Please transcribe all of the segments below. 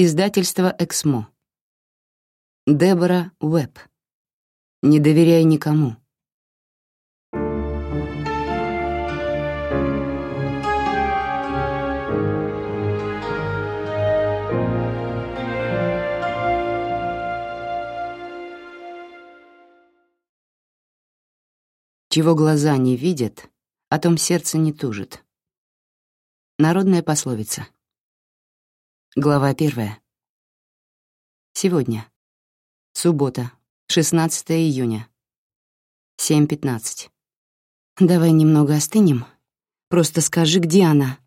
Издательство «Эксмо». Дебора Уэбб. «Не доверяй никому». Чего глаза не видят, о том сердце не тужит. Народная пословица. Глава первая. Сегодня. Суббота, 16 июня. 7.15. «Давай немного остынем. Просто скажи, где она?»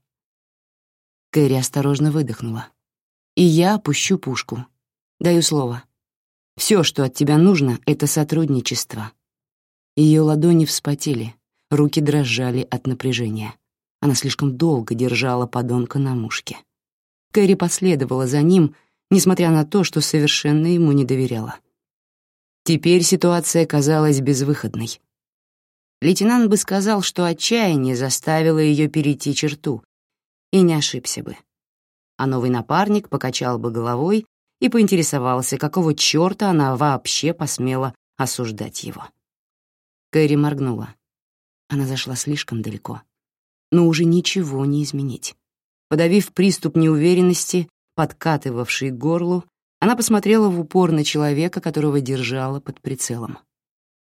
Кэрри осторожно выдохнула. «И я опущу пушку. Даю слово. Все, что от тебя нужно, — это сотрудничество». Ее ладони вспотели, руки дрожали от напряжения. Она слишком долго держала подонка на мушке. Кэрри последовала за ним, несмотря на то, что совершенно ему не доверяла. Теперь ситуация казалась безвыходной. Лейтенант бы сказал, что отчаяние заставило ее перейти черту, и не ошибся бы. А новый напарник покачал бы головой и поинтересовался, какого чёрта она вообще посмела осуждать его. Кэрри моргнула. Она зашла слишком далеко. Но уже ничего не изменить. Подавив приступ неуверенности, подкатывавший к горлу, она посмотрела в упор на человека, которого держала под прицелом.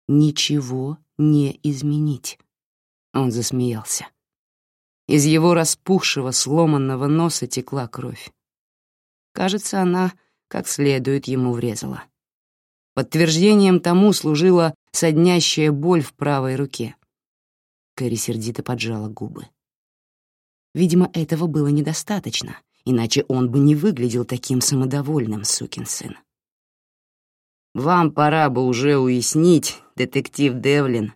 «Ничего не изменить». Он засмеялся. Из его распухшего, сломанного носа текла кровь. Кажется, она как следует ему врезала. Подтверждением тому служила соднящая боль в правой руке. Кэрри сердито поджала губы. Видимо, этого было недостаточно, иначе он бы не выглядел таким самодовольным, сукин сын. «Вам пора бы уже уяснить, детектив Девлин.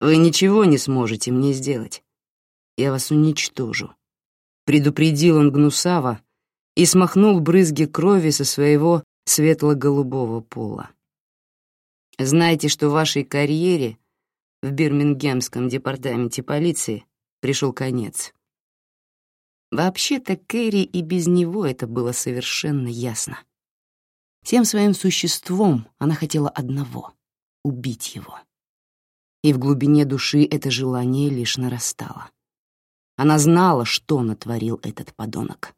Вы ничего не сможете мне сделать. Я вас уничтожу», — предупредил он гнусаво и смахнул брызги крови со своего светло-голубого пола. «Знайте, что в вашей карьере в Бирмингемском департаменте полиции пришел конец. Вообще-то Кэрри и без него это было совершенно ясно. Всем своим существом она хотела одного — убить его. И в глубине души это желание лишь нарастало. Она знала, что натворил этот подонок.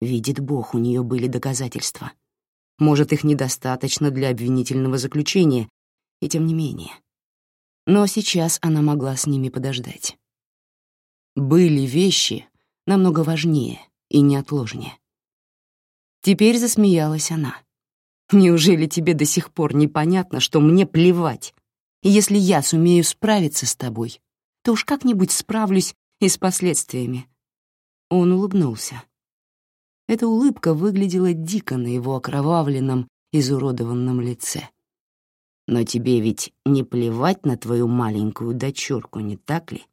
Видит Бог, у нее были доказательства. Может, их недостаточно для обвинительного заключения, и тем не менее. Но сейчас она могла с ними подождать. Были вещи, намного важнее и неотложнее. Теперь засмеялась она. «Неужели тебе до сих пор непонятно, что мне плевать? И если я сумею справиться с тобой, то уж как-нибудь справлюсь и с последствиями». Он улыбнулся. Эта улыбка выглядела дико на его окровавленном, изуродованном лице. «Но тебе ведь не плевать на твою маленькую дочурку, не так ли?»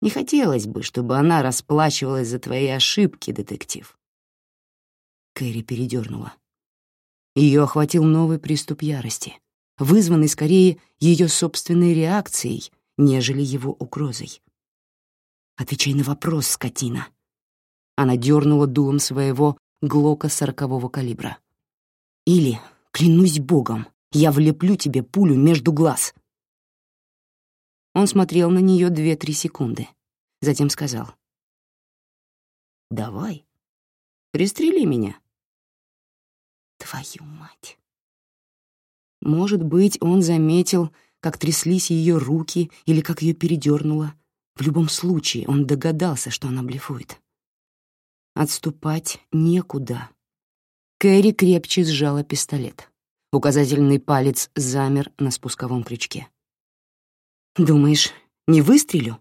Не хотелось бы, чтобы она расплачивалась за твои ошибки, детектив. Кэрри передернула. Ее охватил новый приступ ярости, вызванный скорее ее собственной реакцией, нежели его угрозой. «Отвечай на вопрос, скотина!» Она дернула дулом своего глока сорокового калибра. «Или, клянусь богом, я влеплю тебе пулю между глаз!» Он смотрел на нее две-три секунды, затем сказал. «Давай, пристрели меня». Твою мать. Может быть, он заметил, как тряслись ее руки или как ее передернуло. В любом случае, он догадался, что она блефует. Отступать некуда. Кэрри крепче сжала пистолет. Указательный палец замер на спусковом крючке. «Думаешь, не выстрелю?»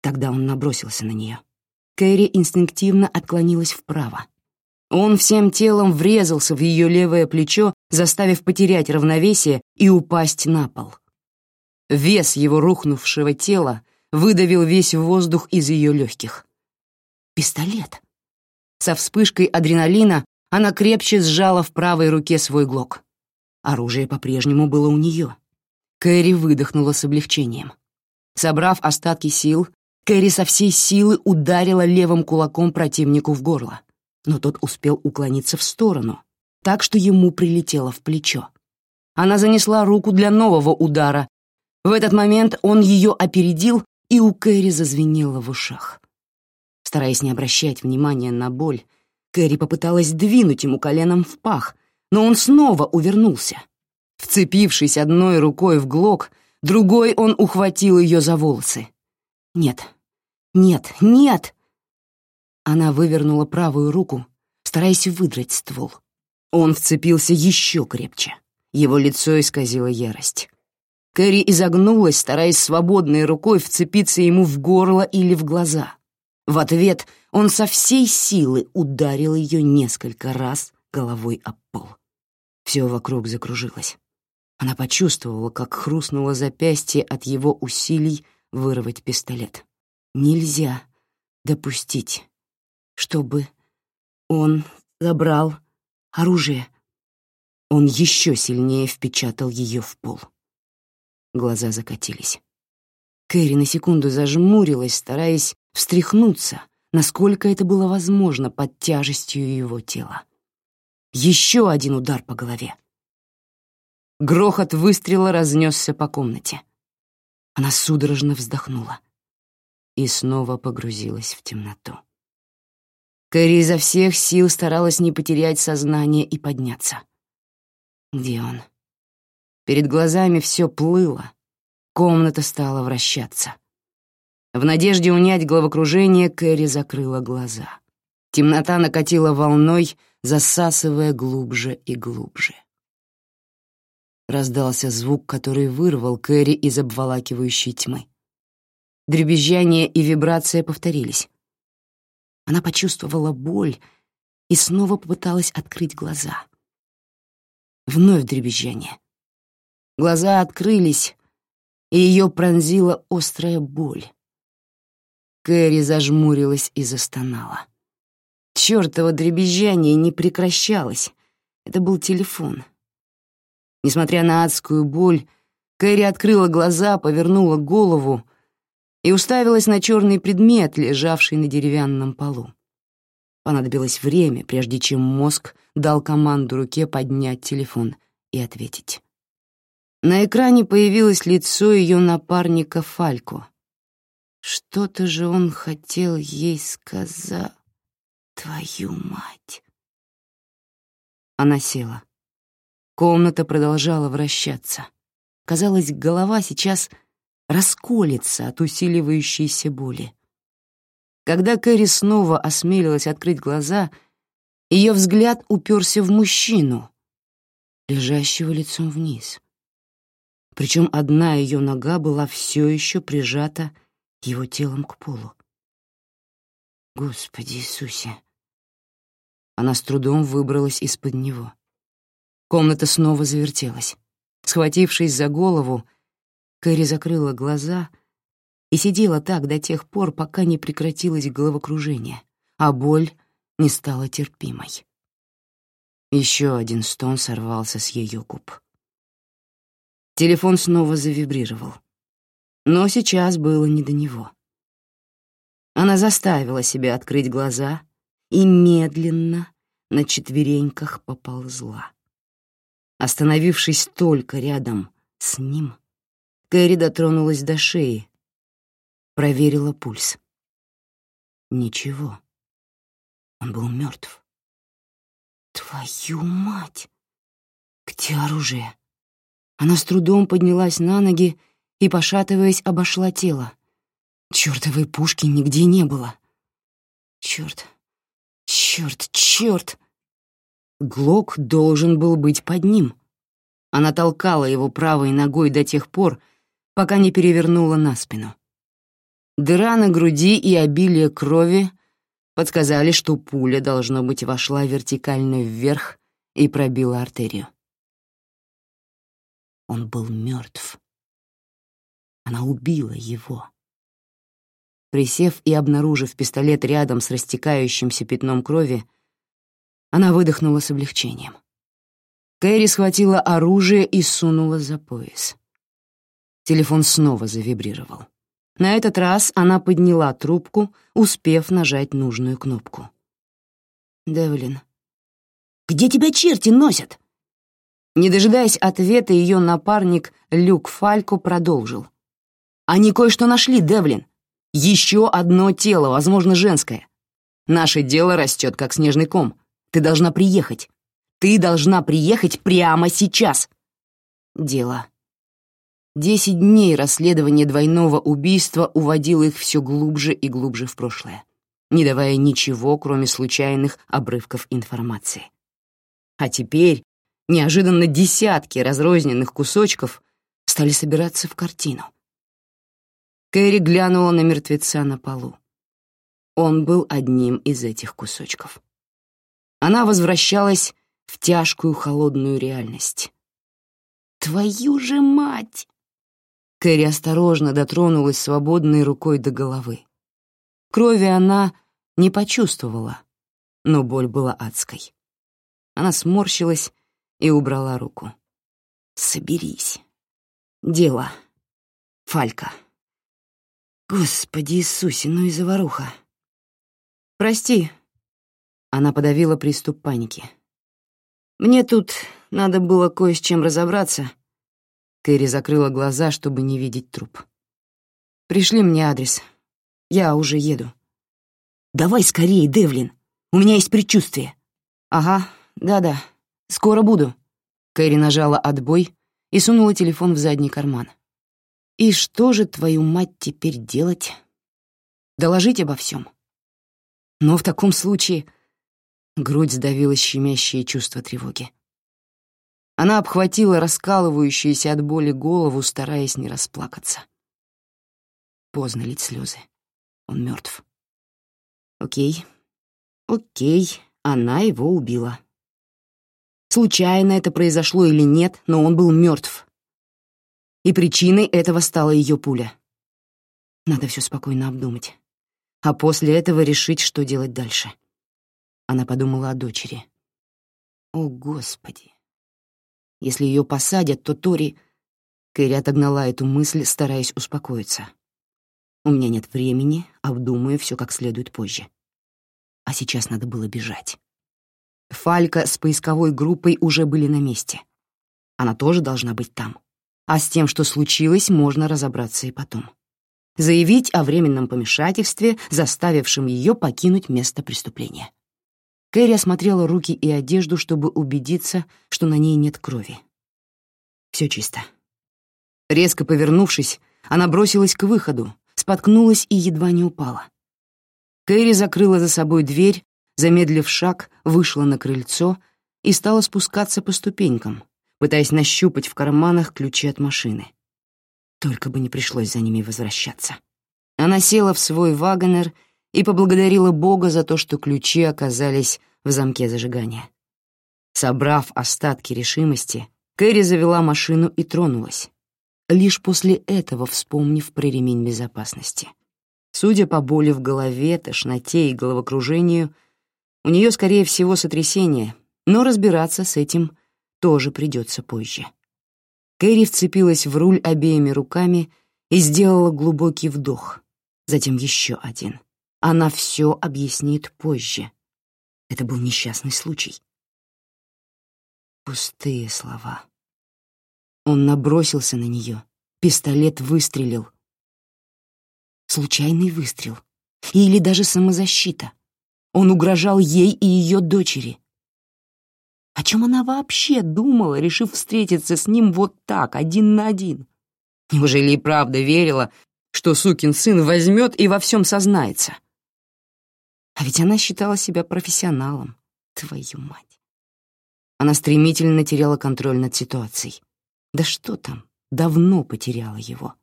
Тогда он набросился на нее. Кэрри инстинктивно отклонилась вправо. Он всем телом врезался в ее левое плечо, заставив потерять равновесие и упасть на пол. Вес его рухнувшего тела выдавил весь воздух из ее легких. Пистолет. Со вспышкой адреналина она крепче сжала в правой руке свой глок. Оружие по-прежнему было у нее. Кэрри выдохнула с облегчением. Собрав остатки сил, Кэрри со всей силы ударила левым кулаком противнику в горло. но тот успел уклониться в сторону, так что ему прилетело в плечо. Она занесла руку для нового удара. В этот момент он ее опередил, и у Кэрри зазвенело в ушах. Стараясь не обращать внимания на боль, Кэрри попыталась двинуть ему коленом в пах, но он снова увернулся. Вцепившись одной рукой в глок, другой он ухватил ее за волосы. «Нет, нет, нет!» Она вывернула правую руку, стараясь выдрать ствол. Он вцепился еще крепче. Его лицо исказило ярость. Кэрри изогнулась, стараясь свободной рукой вцепиться ему в горло или в глаза. В ответ он со всей силы ударил ее несколько раз головой об пол. Все вокруг закружилось. Она почувствовала, как хрустнуло запястье от его усилий вырвать пистолет. Нельзя допустить, чтобы он забрал оружие. Он еще сильнее впечатал ее в пол. Глаза закатились. Кэрри на секунду зажмурилась, стараясь встряхнуться, насколько это было возможно под тяжестью его тела. Еще один удар по голове. Грохот выстрела разнесся по комнате. Она судорожно вздохнула и снова погрузилась в темноту. Кэрри изо всех сил старалась не потерять сознание и подняться. Где он? Перед глазами все плыло, комната стала вращаться. В надежде унять головокружение Кэрри закрыла глаза. Темнота накатила волной, засасывая глубже и глубже. Раздался звук, который вырвал Кэрри из обволакивающей тьмы. Дребезжание и вибрация повторились. Она почувствовала боль и снова попыталась открыть глаза. Вновь дребезжание. Глаза открылись, и ее пронзила острая боль. Кэрри зажмурилась и застонала. Чёртово дребезжание не прекращалось. Это был телефон. Несмотря на адскую боль, Кэрри открыла глаза, повернула голову и уставилась на черный предмет, лежавший на деревянном полу. Понадобилось время, прежде чем мозг дал команду руке поднять телефон и ответить. На экране появилось лицо ее напарника Фалько. Что-то же он хотел ей сказать. Твою мать! Она села. Комната продолжала вращаться. Казалось, голова сейчас расколется от усиливающейся боли. Когда Кэрри снова осмелилась открыть глаза, ее взгляд уперся в мужчину, лежащего лицом вниз. Причем одна ее нога была все еще прижата его телом к полу. Господи Иисусе! Она с трудом выбралась из-под него. Комната снова завертелась. Схватившись за голову, Кэрри закрыла глаза и сидела так до тех пор, пока не прекратилось головокружение, а боль не стала терпимой. Еще один стон сорвался с ее губ. Телефон снова завибрировал. Но сейчас было не до него. Она заставила себя открыть глаза и медленно на четвереньках поползла. Остановившись только рядом с ним, Кэрри дотронулась до шеи, проверила пульс. Ничего. Он был мертв. Твою мать! Где оружие? Она с трудом поднялась на ноги и, пошатываясь, обошла тело. Чёртовой пушки нигде не было. Чёрт, чёрт, чёрт! Глок должен был быть под ним. Она толкала его правой ногой до тех пор, пока не перевернула на спину. Дыра на груди и обилие крови подсказали, что пуля, должно быть, вошла вертикально вверх и пробила артерию. Он был мертв. Она убила его. Присев и обнаружив пистолет рядом с растекающимся пятном крови, она выдохнула с облегчением. Кэрри схватила оружие и сунула за пояс. Телефон снова завибрировал. На этот раз она подняла трубку, успев нажать нужную кнопку. Девлин. Где тебя черти носят?» Не дожидаясь ответа, ее напарник Люк Фалько продолжил. «Они кое-что нашли, Девлин. Еще одно тело, возможно, женское. Наше дело растет, как снежный ком. Ты должна приехать. Ты должна приехать прямо сейчас». Дело. Десять дней расследования двойного убийства уводило их все глубже и глубже в прошлое, не давая ничего, кроме случайных обрывков информации. А теперь неожиданно десятки разрозненных кусочков стали собираться в картину. Кэрри глянула на мертвеца на полу. Он был одним из этих кусочков. Она возвращалась в тяжкую холодную реальность. «Твою же мать!» Кэрри осторожно дотронулась свободной рукой до головы. Крови она не почувствовала, но боль была адской. Она сморщилась и убрала руку. «Соберись. Дело. Фалька. Господи Иисусе, ну и заваруха. Прости». Она подавила приступ паники. «Мне тут надо было кое с чем разобраться». Кэрри закрыла глаза, чтобы не видеть труп. «Пришли мне адрес. Я уже еду». «Давай скорее, Девлин. У меня есть предчувствие». «Ага, да-да. Скоро буду». Кэрри нажала «отбой» и сунула телефон в задний карман. «И что же, твою мать, теперь делать? Доложить обо всем. Но в таком случае...» Грудь сдавила щемящее чувство тревоги. Она обхватила раскалывающуюся от боли голову, стараясь не расплакаться. Поздно лить слезы. Он мертв. Окей. Окей, она его убила. Случайно это произошло или нет, но он был мертв. И причиной этого стала ее пуля. Надо все спокойно обдумать. А после этого решить, что делать дальше. Она подумала о дочери. О, Господи. Если ее посадят, то Тори... Кэрри отогнала эту мысль, стараясь успокоиться. У меня нет времени, обдумаю все как следует позже. А сейчас надо было бежать. Фалька с поисковой группой уже были на месте. Она тоже должна быть там. А с тем, что случилось, можно разобраться и потом. Заявить о временном помешательстве, заставившем ее покинуть место преступления. Кэрри осмотрела руки и одежду, чтобы убедиться, что на ней нет крови. Все чисто. Резко повернувшись, она бросилась к выходу, споткнулась и едва не упала. Кэрри закрыла за собой дверь, замедлив шаг, вышла на крыльцо и стала спускаться по ступенькам, пытаясь нащупать в карманах ключи от машины. Только бы не пришлось за ними возвращаться. Она села в свой вагонер и поблагодарила Бога за то, что ключи оказались в замке зажигания. Собрав остатки решимости, Кэрри завела машину и тронулась, лишь после этого вспомнив про ремень безопасности. Судя по боли в голове, тошноте и головокружению, у нее, скорее всего, сотрясение, но разбираться с этим тоже придется позже. Кэрри вцепилась в руль обеими руками и сделала глубокий вдох, затем еще один. Она все объяснит позже. Это был несчастный случай. Пустые слова. Он набросился на нее. Пистолет выстрелил. Случайный выстрел. Или даже самозащита. Он угрожал ей и ее дочери. О чем она вообще думала, решив встретиться с ним вот так, один на один? Неужели и правда верила, что сукин сын возьмет и во всем сознается? А ведь она считала себя профессионалом. Твою мать. Она стремительно теряла контроль над ситуацией. Да что там, давно потеряла его.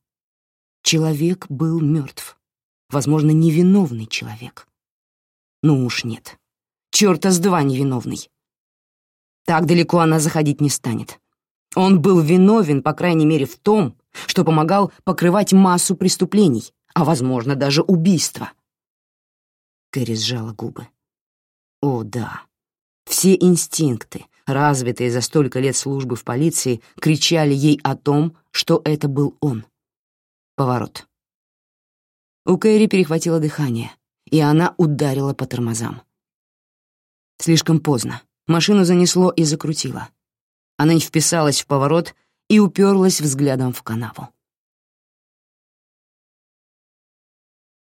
Человек был мертв. Возможно, невиновный человек. Ну уж нет. Чёрта с два невиновный. Так далеко она заходить не станет. Он был виновен, по крайней мере, в том, что помогал покрывать массу преступлений, а, возможно, даже убийства. Кэрри сжала губы. О, да. Все инстинкты, развитые за столько лет службы в полиции, кричали ей о том, что это был он. Поворот. У Кэрри перехватило дыхание — и она ударила по тормозам. Слишком поздно. Машину занесло и закрутило. Она не вписалась в поворот и уперлась взглядом в канаву.